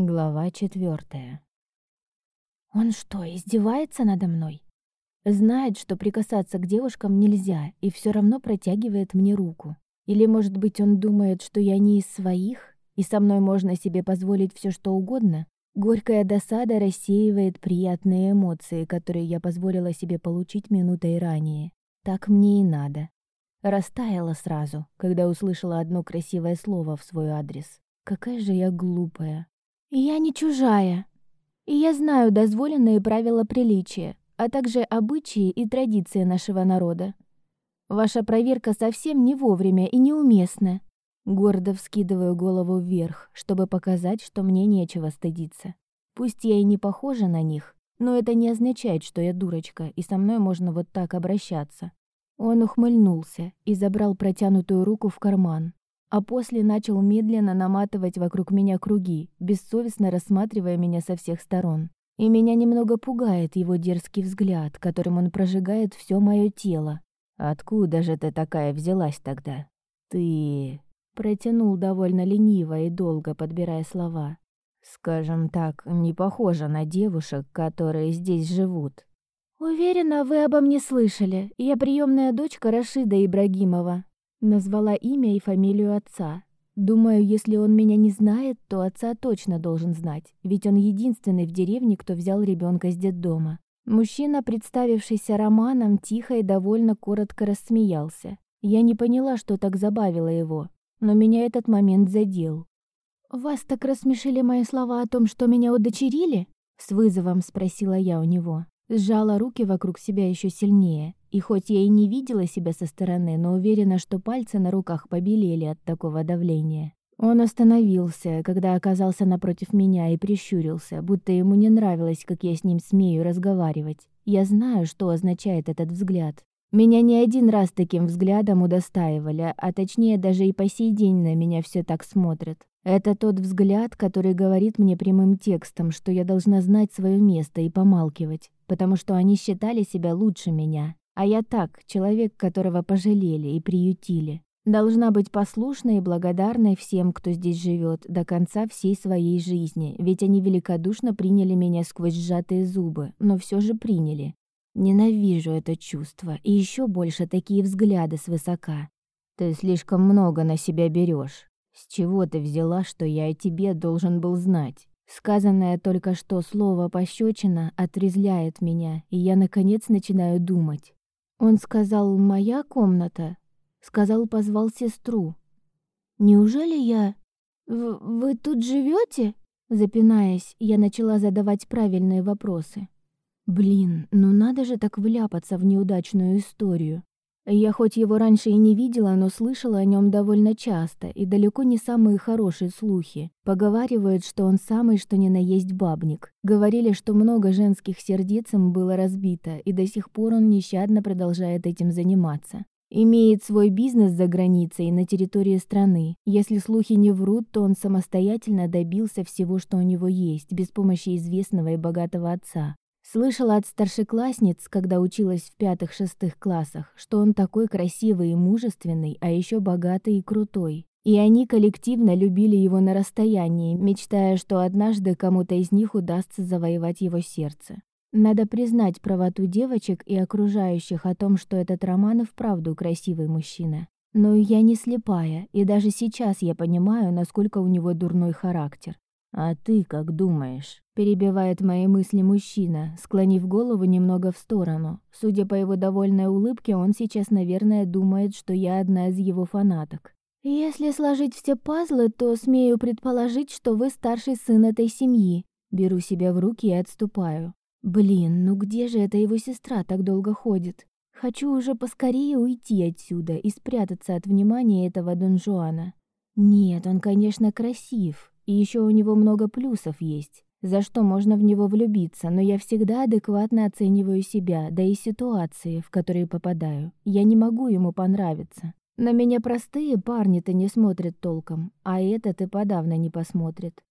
Глава четвертая. Он что, издевается надо мной? Знает, что прикасаться к девушкам нельзя, и все равно протягивает мне руку. Или, может быть, он думает, что я не из своих, и со мной можно себе позволить все, что угодно? Горькая досада рассеивает приятные эмоции, которые я позволила себе получить минутой ранее. Так мне и надо. Растаяла сразу, когда услышала одно красивое слово в свой адрес. Какая же я глупая. «Я не чужая, и я знаю дозволенные правила приличия, а также обычаи и традиции нашего народа. Ваша проверка совсем не вовремя и неуместна». Гордо вскидываю голову вверх, чтобы показать, что мне нечего стыдиться. Пусть я и не похожа на них, но это не означает, что я дурочка, и со мной можно вот так обращаться. Он ухмыльнулся и забрал протянутую руку в карман, а после начал медленно наматывать вокруг меня круги, бессовестно рассматривая меня со всех сторон. И меня немного пугает его дерзкий взгляд, которым он прожигает все мое тело. «Откуда же ты такая взялась тогда?» «Ты...» Протянул довольно лениво и долго, подбирая слова. «Скажем так, не похожа на девушек, которые здесь живут». «Уверена, вы обо мне слышали. Я приемная дочка Рашида Ибрагимова, Назвала имя и фамилию отца. Думаю, если он меня не знает, то отца точно должен знать, ведь он единственный в деревне, кто взял ребенка с детдома. Мужчина, представившийся Романом, тихо и довольно коротко рассмеялся. Я не поняла, что так забавило его, но меня этот момент задел. «Вас так рассмешили мои слова о том, что меня удочерили?» С вызовом спросила я у него. Сжала руки вокруг себя еще сильнее. И хоть я и не видела себя со стороны, но уверена, что пальцы на руках побелели от такого давления. Он остановился, когда оказался напротив меня и прищурился, будто ему не нравилось, как я с ним смею разговаривать. Я знаю, что означает этот взгляд. Меня не один раз таким взглядом удостаивали, а точнее даже и по сей день на меня все так смотрят. Это тот взгляд, который говорит мне прямым текстом, что я должна знать свое место и помалкивать, потому что они считали себя лучше меня. А я так, человек, которого пожалели и приютили. Должна быть послушной и благодарной всем, кто здесь живет, до конца всей своей жизни, ведь они великодушно приняли меня сквозь сжатые зубы, но все же приняли. Ненавижу это чувство, и еще больше такие взгляды свысока. Ты слишком много на себя берешь. С чего ты взяла, что я о тебе должен был знать? Сказанное только что слово пощечина отрезляет меня, и я наконец начинаю думать. Он сказал «моя комната», сказал позвал сестру. Неужели я... В вы тут живете? Запинаясь, я начала задавать правильные вопросы. Блин, ну надо же так вляпаться в неудачную историю. Я хоть его раньше и не видела, но слышала о нем довольно часто, и далеко не самые хорошие слухи. Поговаривают, что он самый что ни на есть бабник. Говорили, что много женских сердец им было разбито, и до сих пор он нещадно продолжает этим заниматься. Имеет свой бизнес за границей и на территории страны. Если слухи не врут, то он самостоятельно добился всего, что у него есть, без помощи известного и богатого отца. Слышала от старшеклассниц, когда училась в пятых-шестых классах, что он такой красивый и мужественный, а еще богатый и крутой. И они коллективно любили его на расстоянии, мечтая, что однажды кому-то из них удастся завоевать его сердце. Надо признать правоту девочек и окружающих о том, что этот Роман и вправду красивый мужчина. Но я не слепая, и даже сейчас я понимаю, насколько у него дурной характер. «А ты как думаешь?» – перебивает мои мысли мужчина, склонив голову немного в сторону. Судя по его довольной улыбке, он сейчас, наверное, думает, что я одна из его фанаток. «Если сложить все пазлы, то смею предположить, что вы старший сын этой семьи». Беру себя в руки и отступаю. «Блин, ну где же эта его сестра так долго ходит? Хочу уже поскорее уйти отсюда и спрятаться от внимания этого Дон Жуана. Нет, он, конечно, красив, и еще у него много плюсов есть, за что можно в него влюбиться, но я всегда адекватно оцениваю себя, да и ситуации, в которые попадаю. Я не могу ему понравиться. На меня простые парни-то не смотрят толком, а этот и подавно не посмотрит.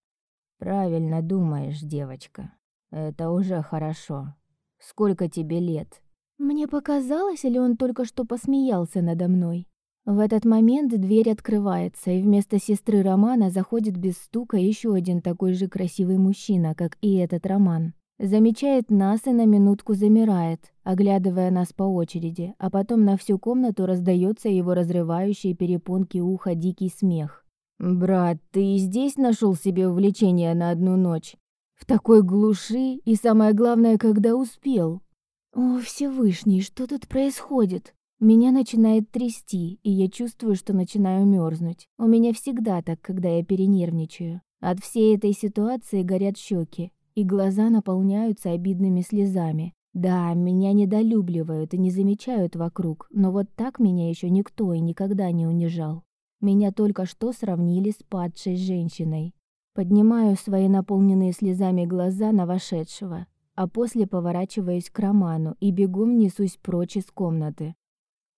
Правильно думаешь, девочка. Это уже хорошо. Сколько тебе лет? Мне показалось, или он только что посмеялся надо мной? В этот момент дверь открывается, и вместо сестры Романа заходит без стука еще один такой же красивый мужчина, как и этот Роман. Замечает нас и на минутку замирает, оглядывая нас по очереди, а потом на всю комнату раздается его разрывающий перепонки уха дикий смех. «Брат, ты и здесь нашел себе увлечение на одну ночь? В такой глуши и, самое главное, когда успел?» «О, Всевышний, что тут происходит?» Меня начинает трясти, и я чувствую, что начинаю мерзнуть. У меня всегда так, когда я перенервничаю. От всей этой ситуации горят щеки, и глаза наполняются обидными слезами. Да, меня недолюбливают и не замечают вокруг, но вот так меня еще никто и никогда не унижал. Меня только что сравнили с падшей женщиной. Поднимаю свои наполненные слезами глаза на вошедшего, а после поворачиваюсь к Роману и бегом несусь прочь из комнаты.